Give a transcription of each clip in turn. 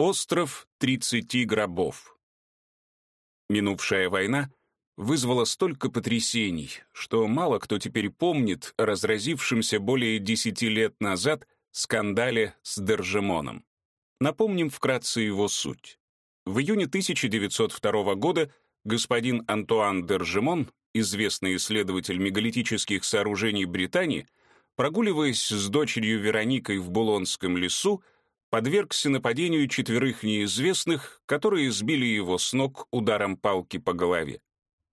Остров 30 гробов. Минувшая война вызвала столько потрясений, что мало кто теперь помнит о разразившемся более десяти лет назад скандале с Держимоном. Напомним вкратце его суть. В июне 1902 года господин Антуан Держимон, известный исследователь мегалитических сооружений Британии, прогуливаясь с дочерью Вероникой в Булонском лесу, подвергся нападению четверых неизвестных, которые сбили его с ног ударом палки по голове.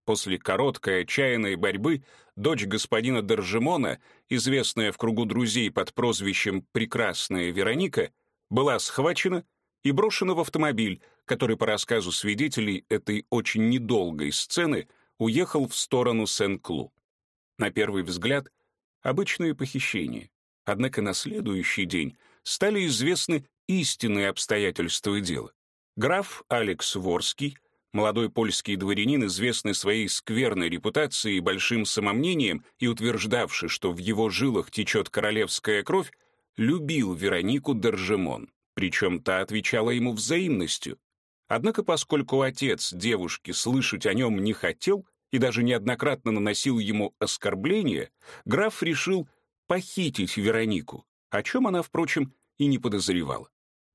После короткой отчаянной борьбы дочь господина Держимона, известная в кругу друзей под прозвищем «Прекрасная Вероника», была схвачена и брошена в автомобиль, который, по рассказу свидетелей этой очень недолгой сцены, уехал в сторону Сен-Клу. На первый взгляд, обычное похищение. Однако на следующий день стали известны истинные обстоятельства дела. Граф Алекс Ворский, молодой польский дворянин, известный своей скверной репутацией и большим самомнением и утверждавший, что в его жилах течет королевская кровь, любил Веронику Держимон, причем та отвечала ему взаимностью. Однако, поскольку отец девушки слышать о нем не хотел и даже неоднократно наносил ему оскорбления, граф решил похитить Веронику, о чем она, впрочем, и не подозревала.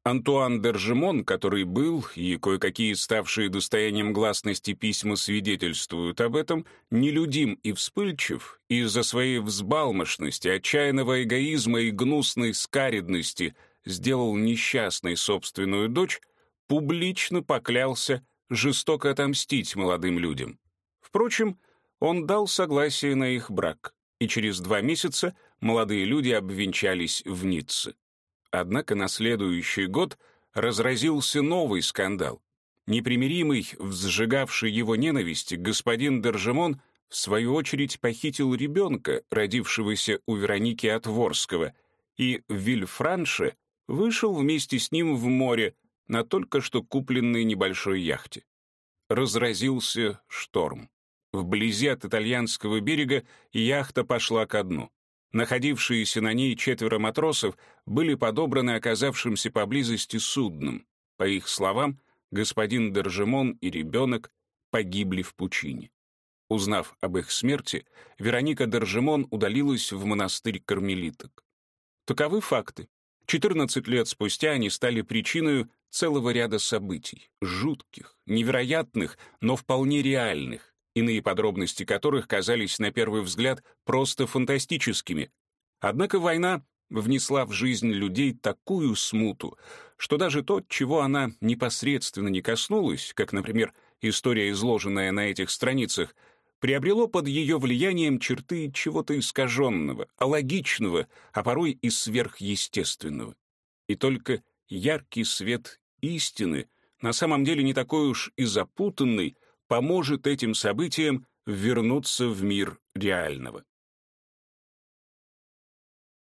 Антуан Держимон, который был, и кое-какие ставшие достоянием гласности письма свидетельствуют об этом, нелюдим и вспыльчив, из-за своей взбалмошности, отчаянного эгоизма и гнусной скаридности сделал несчастной собственную дочь, публично поклялся жестоко отомстить молодым людям. Впрочем, он дал согласие на их брак, и через два месяца молодые люди обвенчались в Ницце. Однако на следующий год разразился новый скандал. Непримиримый, взжигавший его ненависть, господин Держимон в свою очередь похитил ребенка, родившегося у Вероники Отворского, и Вильфранше вышел вместе с ним в море на только что купленной небольшой яхте. Разразился шторм. Вблизи от итальянского берега яхта пошла ко дну. Находившиеся на ней четверо матросов были подобраны оказавшимся поблизости судном. По их словам, господин Держимон и ребенок погибли в пучине. Узнав об их смерти, Вероника Держимон удалилась в монастырь кармелиток. Таковы факты. 14 лет спустя они стали причиной целого ряда событий, жутких, невероятных, но вполне реальных, иные подробности которых казались на первый взгляд просто фантастическими. Однако война внесла в жизнь людей такую смуту, что даже то, чего она непосредственно не коснулась, как, например, история, изложенная на этих страницах, приобрело под ее влиянием черты чего-то искаженного, алогичного, а порой и сверхъестественного. И только яркий свет истины, на самом деле не такой уж и запутанный, поможет этим событиям вернуться в мир реального.